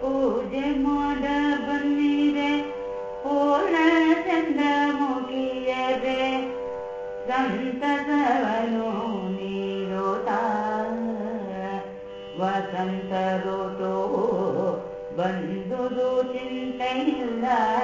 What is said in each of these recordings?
ಪೂಜೆ ಮಾಡ ಬನ್ನಿರೆ ಪೂರ್ಣ ಚಂದ್ರ ಮುಗಿಯರೆ ಸಂತಸವನು ನೀಡೋತ ವಸಂತ ಋತು ಬಂದುದು ಚಿಂತೆಯಿಲ್ಲ ಕಳೆಯೂತ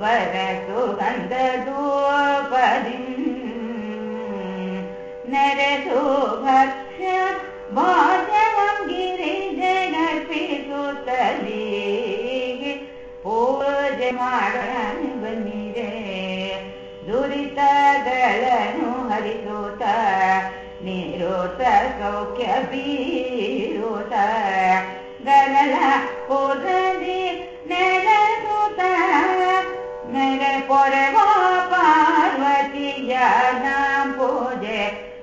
ವರ ಸುಗಂಧದೂಪದಿಂ ನರೆಸು ಭಕ್ಷ್ಯ ಭಾಜವಂ ಗಿರಿಜಗರ್ಪಿಸುತ್ತಲೀ ಪೂಜೆ ಮಾಡೋಣ ಬನ್ನಿರೆ ದುರಿತಗಳನ್ನು ಹರಿಸುತ್ತ ನಿರುತ ಸೌಖ್ಯ ಬೀರುತ್ತ ಗರಳ ಪುರದಿ ನೆಲೆಸುತ್ತ ನೆರೆ ಪೊರೆವ ಪಾರ್ವತಿಯ ನಾಂ ಪೂಜೆ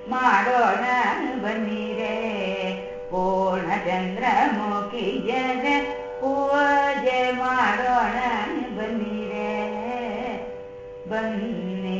ಮಾಡೋಣ ಬನ್ನಿರೆ ಪೂರ್ಣ ಚಂದ್ರಮುಖಿಯರೆ ಪೂಜೆ ಮಾಡೋಣ ಬನ್ನಿರೆ ಬನ್ನಿ